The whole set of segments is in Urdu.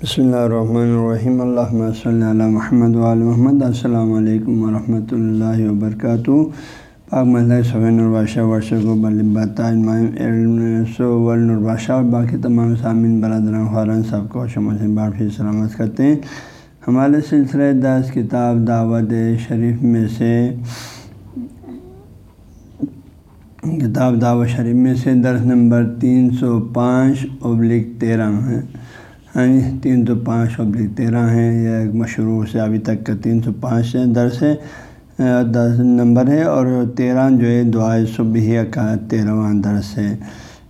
بسم اللہ الرحمن الرحیم اللہ صلی اللہ محمد محمد السلام علیکم ورحمۃ اللہ وبرکاتہ پاک ملک سوین البادشہ ورثہ کو البادشاہ اور باقی تمام سامعین برادران خوران سب کو شمع سے بار پھر سلامت کرتے ہیں ہمارے سلسلہ دس کتاب دعوت شریف میں سے کتاب دعوت شریف میں سے درس نمبر تین سو پانچ ابلک تیرہ ہے ہاں جی تین سو پانچ ابلک تیرہ ہیں، یہ ایک مشروع سے ابھی تک کا تین سو پانچ درس ہے دس نمبر ہے اور تیرہ جو ہے دعائے صبح کا تیرہواں درس ہے۔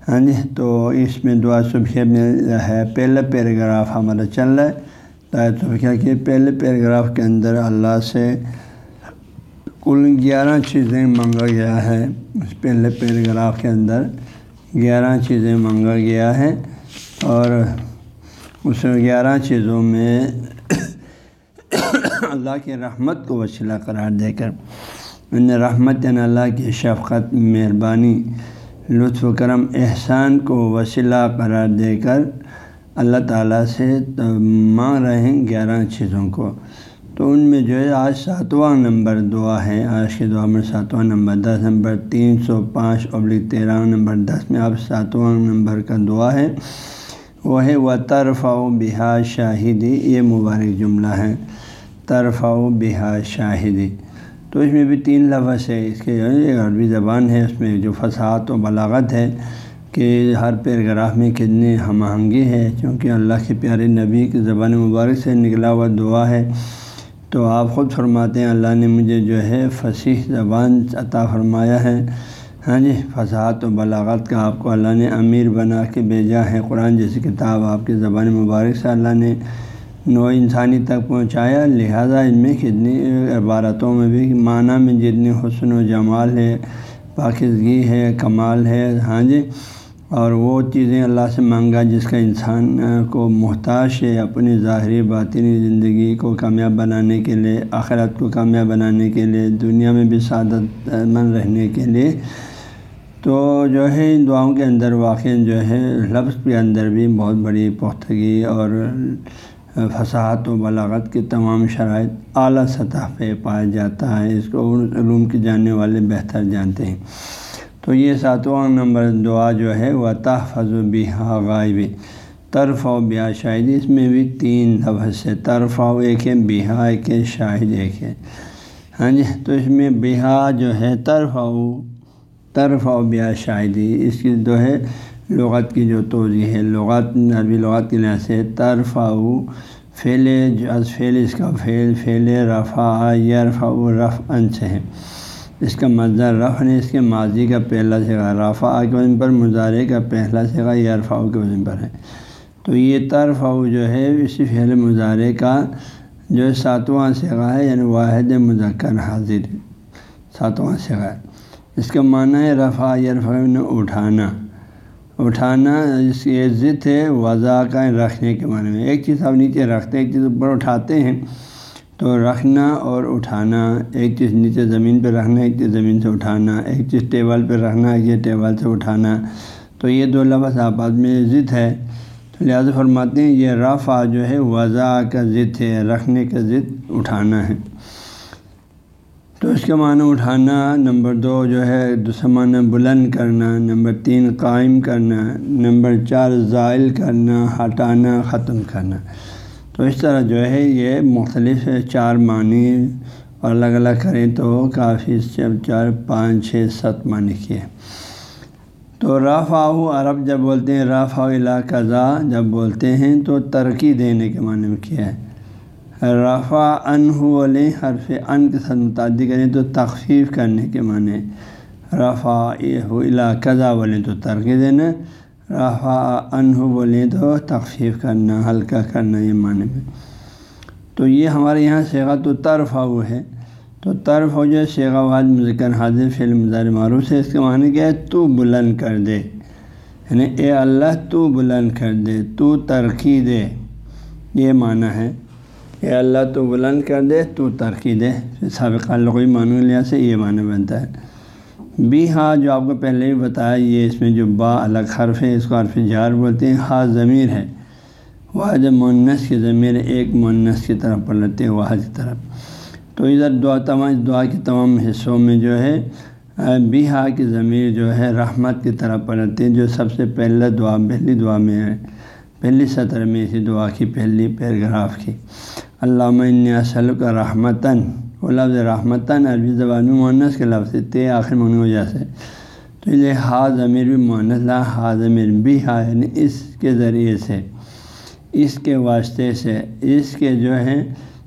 ہاں جی تو اس میں دعا صبح میں ہے، پہلا پیراگراف ہمارا چل رہا ہے۔ دعائے صبح کے پہلے پیراگراف کے اندر اللہ سے کل گیارہ چیزیں مانگا گیا ہے۔ اس پہلے پیراگراف کے اندر گیارہ چیزیں مانگا گیا ہے اور اس گیارہ چیزوں میں اللہ کی رحمت کو وسیلہ قرار دے کر ان رحمت یعنی اللہ کی شفقت، مہربانی، لطف و کرم، احسان کو وسیلہ قرار دے کر اللہ تعالیٰ سے مانگ رہے ہیں گیارہ چیزوں کو۔ تو ان میں جو ہے، آج ساتواں نمبر دعا ہے۔ آج کے دعا میں ساتواں نمبر دس، نمبر تین سو پانچ ابلک تیرہ، نمبر دس میں اب ساتواں نمبر کا دعا ہے۔ وہ ہے و طرف و بہا شاہدی، یہ مبارک جملہ ہے۔ طرف و بہا شاہدی۔ تو اس میں بھی تین لفظ ہے اس کے عربی زبان ہے، اس میں جو فساد و بلاغت ہے کہ ہر پیراگراف میں کتنی ہم آہنگی ہے، چونکہ اللہ کے پیارے نبی کی زبان مبارک سے نکلا ہوا دعا ہے۔ تو آپ خود فرماتے ہیں، اللہ نے مجھے جو ہے فصیح زبان عطا فرمایا ہے۔ ہاں جی فصاحت و بلاغت کا آپ کو اللہ نے امیر بنا کے بھیجا ہے قرآن جیسی کتاب آپ کی زبان مبارک سے اللہ نے نو انسانی تک پہنچایا، لہٰذا ان میں کتنی عبارتوں میں بھی معنی میں جتنی حسن و جمال ہے پاکزگی ہے، کمال ہے ہاں جی اور وہ چیزیں اللہ سے مانگا جس کا انسان کو محتاج ہے اپنی ظاہری باطنی زندگی کو کامیاب بنانے کے لیے، آخرت کو کامیاب بنانے کے لیے، دنیا میں بھی سعادت مند رہنے کے لیے۔ تو جو ہے ان دعاؤں کے اندر واقع جو ہے لفظ کے اندر بھی بہت بڑی پختگی اور فصاحت و بلاغت کے تمام شرائط اعلیٰ سطح پہ پایا جاتا ہے۔ اس کو علوم کے جاننے والے بہتر جانتے ہیں۔ تو یہ ساتواں نمبر دعا جو ہے وہ تحفظ و بہا غائب، طرف و بیا شاہد۔ اس میں بھی تین لفظ ہے طرف و ایک ہے، بہا ایک ہے، شاہد ایک ہے۔ ہاں جی تو اس میں بہا جو ہے، طرف و طرف و بیا شاہدی۔ اس کی جو ہے لغت کی جو توضیع ہے، لغت عربی لغت کے لحاظ سے طرف او فیل از فیل اس کا فیل فیل رفا یرفا رف انچ ہے۔ اس کا مزہ رف نے اس کے ماضی کا پہلا سگا رفا کے وزن پر مظاہرے کا پہلا سگا یرفا کے وزن پر ہے۔ تو یہ طرف او جو ہے، اسی فعل مظاہرے کا جو ساتواں سگا ہے یعنی واحد مذکر حاضر۔ ساتواں سگا ہے اس کا معنی ہے رفع یرفا اٹھانا۔ اٹھانا اس کی ضد ہے وضع کا رکھنے کے معنی میں۔ ایک چیز آپ نیچے رکھتے ہیں، ایک چیز اوپر اٹھاتے ہیں، تو رکھنا اور اٹھانا۔ ایک چیز نیچے زمین پہ رکھنا، ایک چیز زمین سے اٹھانا۔ ایک چیز ٹیبل پہ رکھنا، ایک چیز ٹیبل سے اٹھانا۔ تو یہ دو لفظ آپس میں ضد ہے۔ تو لہٰذا فرماتے ہیں، یہ رفع جو ہے وضع کا ضد ہے، رکھنے کا ضد اٹھانا ہے۔ تو اس کا معنی اٹھانا، نمبر دو جو ہے دوسرا معنی بلند کرنا، نمبر تین قائم کرنا، نمبر چار زائل کرنا، ہٹانا، ختم کرنا۔ تو اس طرح جو ہے یہ مختلف چار معنی اور الگ الگ کریں تو کافی جب چار، پانچ، چھ، سات معنی کیے۔ تو رافاؤ عرب جب بولتے ہیں رافا علاقہ جب بولتے ہیں تو ترقی دینے کے معنی میں کیا ہے؟ رفع ان والے حرف ان کے ساتھ متعدد کریں تو تخفیف کرنے کے معنی رفع الا قضا بولیں تو ترقی دینا، رفع ان بولیں تو تخفیف کرنا، ہلکا کرنا یہ معنی میں۔ تو یہ ہمارے یہاں سیگا تو طرف ہو ہے۔ تو طرف ہو جو سیگا واحد مذکر حاضر فلم مظاہر معروف ہے۔ اس کے معنی کیا ہے؟ تو بلند کر دے۔ یعنی اے اللہ تو بلند کر دے، تو ترقی دے۔ یہ معنی ہے۔ اے اللہ تو بلند کر دے، تو ترقی دے۔ سابقہ لغوی معنی لحاظ سے یہ معنی بنتا ہے۔ بی ہا جو آپ کو پہلے بھی بتایا، یہ اس میں جو با الگ حرف ہے، اس کو حرف جار بولتے ہیں۔ ہا ضمیر ہے۔ واحد مونس کی ضمیر ایک مونس کی طرف پلٹتے ہیں، واحد کی طرف۔ تو ادھر دعا تمام، دعا کے تمام حصوں میں جو ہے بیہا کی ضمیر جو ہے، رحمت کی طرف پلٹتے ہیں، جو سب سے پہلا دعا، پہلی دعا میں ہے۔ پہلی سطر میں اسی دعا کی، پہلی پیراگراف کی۔ علامہ اصل کا رحمتاً وہ لفظ رحمتاً عربی زبان میں مونس کے لفظ تے آخر من وجہ سے تو یہ ہا ضمیر بھی مونس لا ہا ضمیر بھی ہا یعنی اس کے ذریعے سے اس کے واسطے سے اس کے جو ہے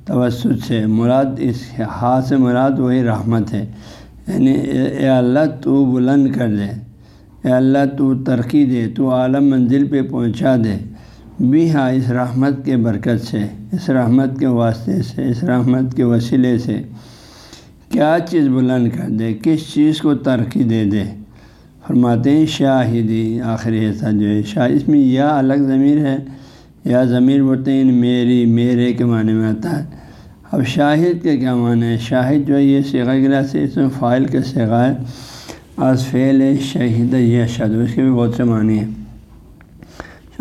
توسط سے مراد اس ہا سے مراد وہی رحمت ہے یعنی اے اللہ تو بلند کر دے اے اللہ تو ترقی دے تو عالم منزل پہ پہنچا دے بھی ہاں اس رحمت کے برکت سے، اس رحمت کے واسطے سے، اس رحمت کے وسیلے سے کیا چیز بلند کر دے، کس چیز کو ترقی دے دے؟ فرماتے ہیں شاہدی، آخری ایسا جو ہے، شاہ، اس میں یا الگ ضمیر ہے یا ضمیر بولتے ہیں میری، میرے کے معنی میں آتا ہے اب شاہد کے کیا معنی ہے؟ شاہد جو ہے، یہ سیگا گلا سے، اس میں فائل کے سیگا ہے۔ آج فعل شہید یہ شد اس کے بھی بہت سے معنی ہیں۔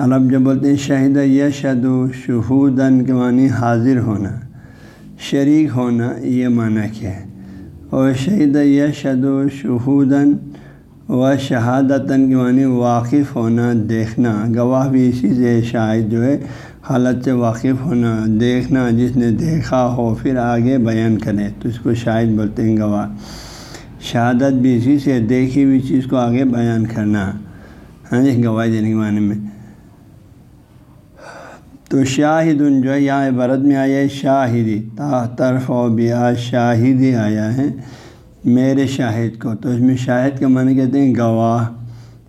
عرب جب بولتے ہیں شہید یہ شد و شہودن کے معنی حاضر ہونا، شریک ہونا، یہ معنی کیا ہے؟ اور شہید یہ شد و شہودن و شہادتاً کے معنی واقف ہونا، دیکھنا، گواہ بھی اسی سے شاہد جو ہے، حالت سے واقف ہونا، دیکھنا، جس نے دیکھا ہو، پھر آگے بیان کرے تو اس کو شاہد بولتے ہیں، گواہ۔ شہادت بھی اسی سے، دیکھی ہوئی چیز کو آگے بیان کرنا۔ ہاں جی گواہی دینے کے معنی میں۔ تو شاہد جو ہے یہاں عبرت میں آیا ہے، شاہدی، تا طرف و بیا شاہدی آیا ہے میرے شاہد کو۔ تو اس میں شاہد کا معنی کہتے ہیں گواہ،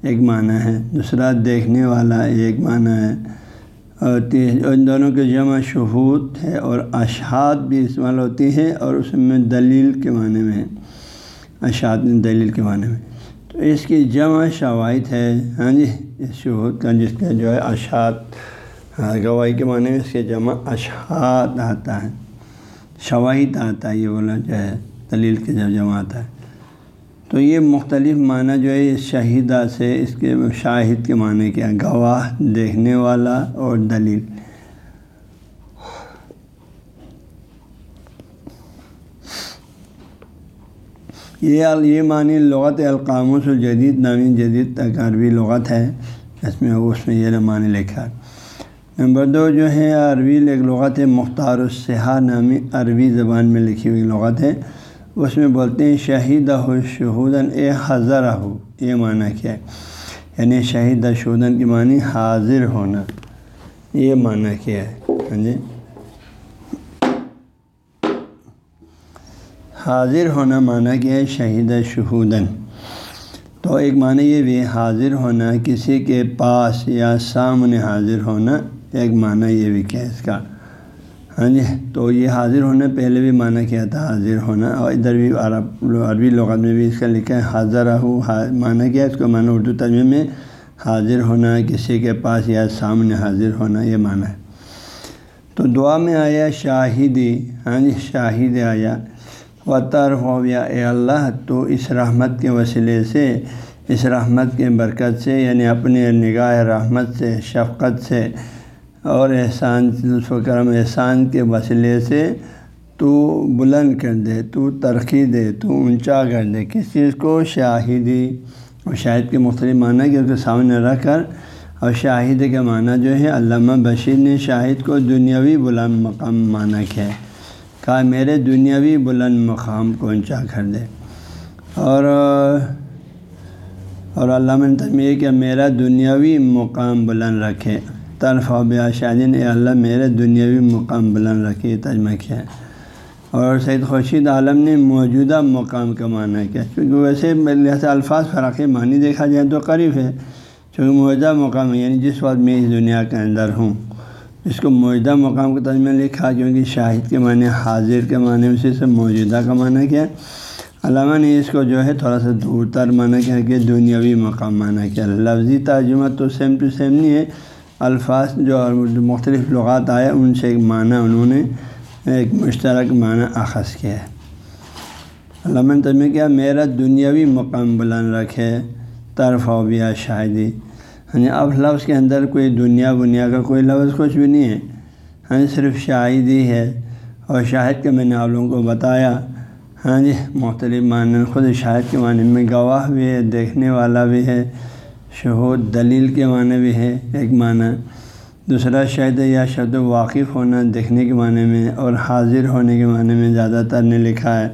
ایک معنی ہے۔ دوسرا، دیکھنے والا، ایک معنی ہے۔ اور ان دونوں کے جمع شہود ہے اور اشہاد بھی استعمال ہوتی ہے اور اس میں دلیل کے معنی میں اشہاد دلیل کے معنی میں۔ تو اس کی جمع شواہد ہے۔ ہاں جی اس شہود کا جس کا جو ہے، اشہاد۔ گواہی کے معنی میں اس کے جمع اشہاد آتا ہے، شواہد آتا ہے، یہ بولا جو ہے دلیل کے جب جمع آتا ہے۔ تو یہ مختلف معنی جو ہے شہیدہ سے اس کے شاہد کے معنی کیا گواہ دیکھنے والا اور دلیل۔ یہ یہ معنی لغت القاموس الجدید نامی جدید تک عربی لغت ہے۔ اس میں اس میں یہ معنی لکھا نمبر دو جو ہے عربی ایک لغت ہے مختار الصحا نامی عربی زبان میں لکھی ہوئی لغت ہے۔ اس میں بولتے ہیں شہید ہو شہودن اے حضر ہو یہ معنی کیا ہے؟ یعنی شہید شہودن کی معنی حاضر ہونا۔ یہ معنی کیا ہے؟ ہاں جی۔ حاضر ہونا معنی کیا ہے؟ شہید شہودن۔ تو ایک معنی یہ بھی حاضر ہونا، کسی کے پاس یا سامنے حاضر ہونا۔ ایک معنی یہ بھی کیا ہے اس کا ہاں جی تو یہ حاضر ہونا پہلے بھی معنی کیا تھا، حاضر ہونا؟ اور ادھر بھی عرب عربی لغت میں بھی اس کا لکھا ہے، حاضر ہو معنی کیا اس کو معنی اردو ترجمے میں حاضر ہونا، کسی کے پاس یا سامنے حاضر ہونا، یہ معنی ہے۔ تو دعا میں آیا شاہدی ہاں جی شاہد آیا۔ و ہو یا اے اللہ، تو اس رحمت کے وسیلے سے، اس رحمت کے برکت سے یعنی اپنے نگاہ رحمت سے، شفقت سے اور احسان لطف و کرم احسان کے وسیلے سے تو بلند کر دے، تو ترقی دے، تو اونچا کر دے۔ کس چیز کو؟ شاہدی۔ اور شاہد کے مختلف معنی کہ اس کے سامنے رکھ کر اور شاہد کا معنی جو ہے، علامہ بشیر نے شاہد کو دنیاوی بلند مقام معنی کیا ہے۔ کہا، میرے دنیاوی بلند مقام کو اونچا کر دے۔ اور اور علامہ نے تجمیہ کہ میرا دنیاوی مقام بلند رکھے۔ طرف و بیا شادین اے اللہ میرے دنیاوی مقام بلند رکھے ترجمہ کیا ہے اور سید خورشید عالم نے موجودہ مقام کا معنی کیا کیونکہ ویسے لہٰذا الفاظ فراقی معنی دیکھا جائے تو قریب ہے چونکہ موجودہ مقام یعنی جس وقت میں اس دنیا کے اندر ہوں اس کو موجودہ مقام کا ترجمہ لکھا کیونکہ شاہد کے معنی حاضر کے معنی اسی سے موجودہ کا معنی کیا علامہ نے اس کو جو ہے تھوڑا سا دور تر معنی کیا کہ دنیاوی مقام معنی کیا لفظی ترجمہ تو سیم ٹو سیم نہیں ہے الفاظ جو مختلف لغات آئے، ان سے ایک معنی انہوں نے ایک مشترک معنی اخذ کیا ہے۔ علامہ تجمہ کیا، میرا دنیاوی مقام بلند رکھے، طرف و بیا شاہدی۔ ہاں جی اب لفظ کے اندر کوئی دنیا بنیا کا کوئی لفظ کچھ بھی نہیں ہے۔ ہاں جی صرف شاہدی ہے۔ اور شاہد کے میں نے آپ لوگوں کو بتایا ہاں جی مختلف معنی، خود شاہد کے معنی میں گواہ بھی ہے، دیکھنے والا بھی ہے۔ شہود دلیل کے معنی بھی ہے ایک معنی۔ دوسرا شاید یا شبد واقف ہونا دیکھنے کے معنی میں اور حاضر ہونے کے معنی میں زیادہ تر نے لکھا ہے۔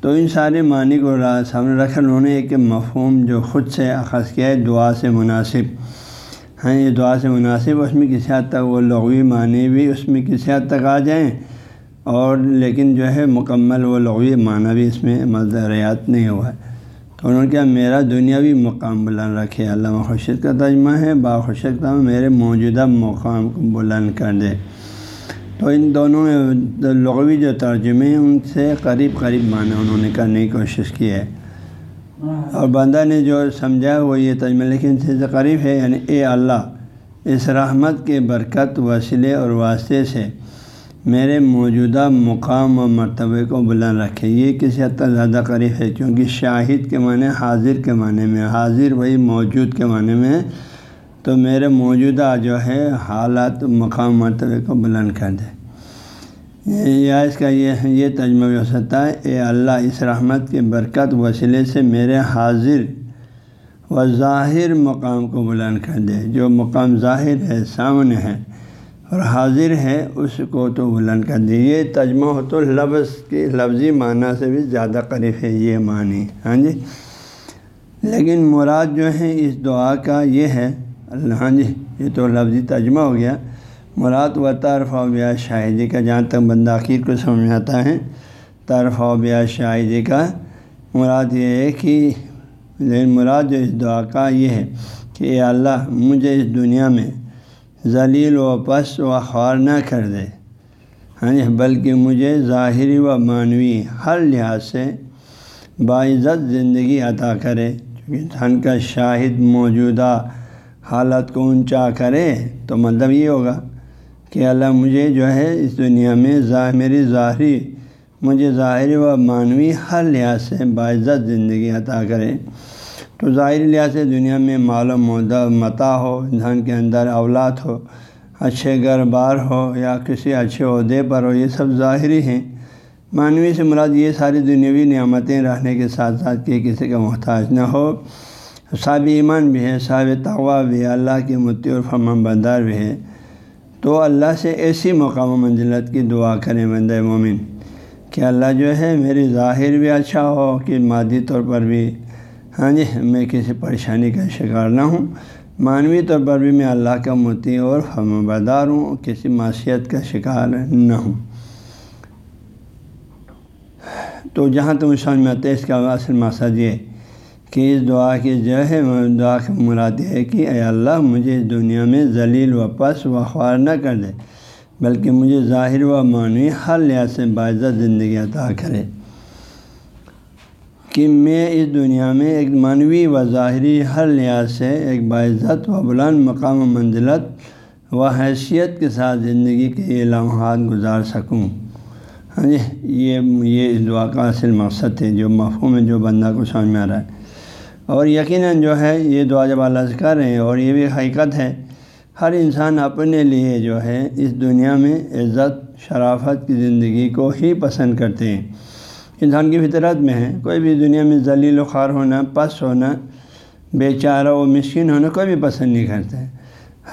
تو ان سارے معنی کو سامنے رکھ انہوں نے ایک مفہوم جو خود سے اخذ کیا ہے، دعا سے مناسب۔ ہاں یہ دعا سے مناسب، اس میں کسی حد تک وہ لغوی معنی بھی اس میں کسی حد تک آ جائیں۔ اور لیکن جو ہے، مکمل وہ لغوی معنی بھی اس میں مزریات نہیں ہوا ہے۔ انہوں نے کیا میرا دنیاوی مقام بلند رکھے علامہ خورشید کا ترجمہ ہے باخوشت میرے موجودہ مقام کو بلند کر دے۔ تو ان دونوں لغوی جو ترجمے ہیں، ان سے قریب قریب معنی انہوں نے کرنے کی کوشش کی ہے۔ اور بندہ نے جو سمجھا، وہ یہ ترجمہ، لیکن سے قریب ہے یعنی اے اللہ، اس رحمت کے برکت وسیلے اور واسطے سے میرے موجودہ مقام و مرتبے کو بلند رکھے یہ کسی حد تک زیادہ قریب ہے، کیونکہ شاہد کے معنی حاضر کے معنی میں، حاضر وہی موجود کے معنی میں۔ تو میرے موجودہ جو ہے، حالات، مقام مرتبے کو بلند کر دے یا اس کا یہ یہ تجمہ بھی ہو سکتا ہے۔ اے اللہ، اس رحمت کے برکت وسیلے سے میرے حاضر و ظاہر مقام کو بلند کر دے۔ جو مقام ظاہر ہے، سامنے ہے اور حاضر ہے اس کو تو بلند کر دے یہ تجمہ ہو تو لفظ کے لفظی معنی سے بھی زیادہ قریب ہے، یہ معنی۔ ہاں جی؟ لیکن مراد جو ہے اس دعا کا یہ ہے۔ اللہ ہاں جی یہ تو لفظی ترجمہ ہو گیا۔ مراد و طرف و بیا شاہدی کا، جہاں تک بندہ آخر کو سمجھ آتا ہے۔ طرف و بیا شاہدی کا۔ مراد یہ ہے کہ، لیکن مراد جو اس دعا کا یہ ہے کہ اے اللہ، مجھے اس دنیا میں ذلیل و پس و خوار نہ کر دے ہاں بلکہ مجھے ظاہری و معنوی ہر لحاظ سے باعزت زندگی عطا کرے۔ چونکہ انسان کا شاہد موجودہ حالت کو اونچا کرے تو مطلب یہ ہوگا کہ اللہ مجھے جو ہے اس دنیا میں میری ظاہری، مجھے ظاہری و معنوی ہر لحاظ سے باعزت زندگی عطا کرے۔ تو ظاہری لحاظ سے دنیا میں مال و مدہ متا ہو انسان کے اندر اولاد ہو، اچھے گھر بار ہو یا کسی اچھے عہدے پر ہو، یہ سب ظاہری ہیں۔ معنوی سے مراد یہ ساری دنیاوی نعمتیں رہنے کے ساتھ ساتھ کہ کسی کا محتاج نہ ہو۔ صاب ایمان بھی ہے صاب تغوا بھی ہے، اللہ کی متی اور فمم بردار بھی ہے۔ تو اللہ سے ایسی مقام و منزلت کی دعا کریں بند مومن، کہ اللہ جو ہے میری ظاہر بھی اچھا ہو، کہ مادی طور پر بھی ہاں جی میں کسی پریشانی کا شکار نہ ہوں۔ معنوی طور پر بھی میں اللہ کا متی اور فم بردار ہوں، کسی معاشیت کا شکار نہ ہوں۔ تو جہاں تم سمجھ میں آتے اس کا اصل مقصد یہ کہ اس دعا کی جو ہے، دعا کا مراد ہے کہ اے اللہ، مجھے اس دنیا میں ذلیل و پس و خوار نہ کر دے، بلکہ مجھے ظاہر و معنوی ہر لحاظ سے باعزت زندگی عطا کرے۔ کہ میں اس دنیا میں ایک معنوی و ظاہری ہر لحاظ سے ایک باعزت و بلند مقام و منزلت و حیثیت کے ساتھ زندگی کے یہ لمحات گزار سکوں۔ ہاں جی یہ یہ اس دعا کا اصل مقصد ہے، جو مفہوم ہے، جو بندہ کو سمجھ میں آ رہا ہے۔ اور یقیناً جو ہے، یہ دعا جب اللہ سے کر رہے ہیں اور یہ بھی حقیقت ہے، ہر انسان اپنے لیے جو ہے، اس دنیا میں عزت، شرافت کی زندگی کو ہی پسند کرتے ہیں۔ انسان کی فطرت میں ہے۔ کوئی بھی دنیا میں ذلیل و خوار ہونا، پس ہونا بے چارہ و مشکن ہونا کوئی بھی پسند نہیں کرتا ہے۔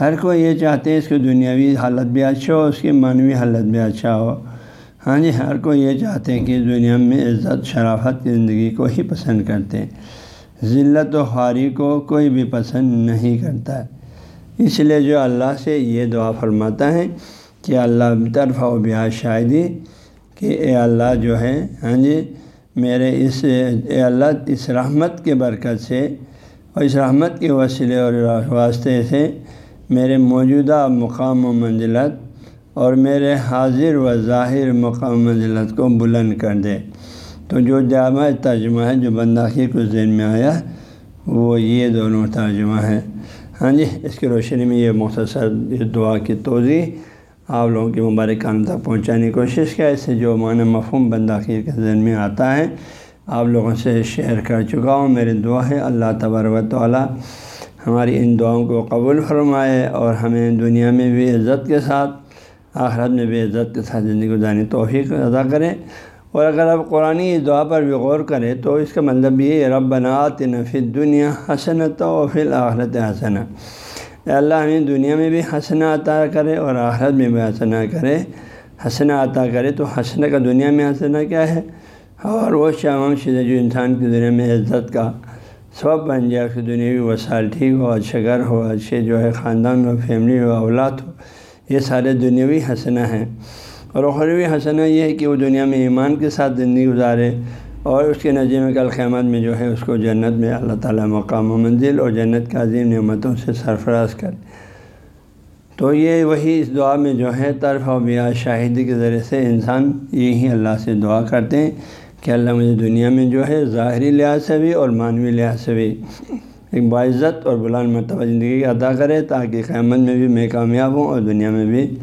ہر کوئی یہ چاہتے ہیں اس کی دنیاوی حالت بھی اچھا ہو، اس کی معنوی حالت بھی اچھا ہو۔ ہاں جی ہر کوئی یہ چاہتے ہیں کہ دنیا میں عزت، شرافت کی زندگی کو ہی پسند کرتے ہیں۔ ذلت و خواری کو کوئی بھی پسند نہیں کرتا۔ ہے اس لیے جو اللہ سے یہ دعا فرماتا ہے کہ اللہ طرف و بیاہ شاہدی۔ کہ اے اللہ جو ہے ہاں جی میرے اس، اے اللہ اس رحمت کے برکت سے اور اس رحمت کے وسیلے اور واسطے سے میرے موجودہ مقام و منزلت اور میرے حاضر و ظاہر مقام منزلت کو بلند کر دے۔ تو جو جامع ترجمہ ہے، جو بنداخی کو ذہن میں آیا، وہ یہ دونوں ترجمہ ہے ہاں جی اس کی روشنی میں یہ مختصر دعا کی توضیع آپ لوگوں کی مبارک کام تک پہنچانے کی کوشش کیا۔ اس سے جو معنی مفہوم بنداخیر کے ذہن میں آتا ہے، آپ لوگوں سے شیئر کر چکا ہوں۔ میری دعا ہے، اللہ تبار و تعالیٰ ہماری ان دعاؤں کو قبول فرمائے اور ہمیں دنیا میں بھی عزت کے ساتھ، آخرت میں بھی عزت کے ساتھ زندگی گزارنے توفیق ادا کریں اور اگر آپ قرآن اس دعا پر بھی غور کریں، تو اس کا مطلب یہ رب بنات نفی دنیا حسنت و فل آخرت حسن اللہ ہمیں دنیا میں بھی حسنا عطا کرے اور آخرت میں بھی حسنا کرے۔ حسنا عطا کرے تو حسنا کا دنیا میں حسنا کیا ہے؟ اور وہ شام شدہ جو انسان کی دنیا میں عزت کا سبب بن جائے، اس کی وسائل ٹھیک ہو، اچھے گھر ہو، اچھے جو ہے خاندان ہو، فیملی ہو، اولاد ہو، یہ سارے دنیاوی حسنا ہیں۔ اور اخروی حسنا یہ ہے کہ وہ دنیا میں ایمان کے ساتھ زندگی گزارے۔ اور اس کے نظر میں کل قیامت میں جو ہے اس کو جنت میں اللہ تعالیٰ مقام و منزل اور جنت کے عظیم نعمتوں سے سرفراز کرے تو یہ وہی اس دعا میں جو ہے طرف و بیا شاہدی کے ذریعے سے انسان یہی اللہ سے دعا کرتے ہیں کہ اللہ مجھے دنیا میں جو ہے ظاہری لحاظ سے بھی اور معنوی لحاظ سے بھی ایک باعزت اور بلند مرتبہ زندگی ادا کرے تاکہ قیامت میں بھی میں کامیاب ہوں اور دنیا میں بھی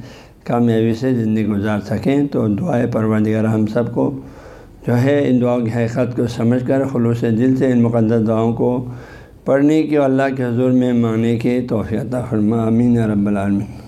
کامیابی سے زندگی گزار سکیں۔ تو دعائیں پروردگار ہم سب کو جو ہے، ان دعاؤں کی حقیقت کو سمجھ کر خلوص دل سے ان مقدس دعاؤں کو پڑھنے کی اللہ کے حضور میں ماننے کی توفیع فرما۔ امین رب العالمین۔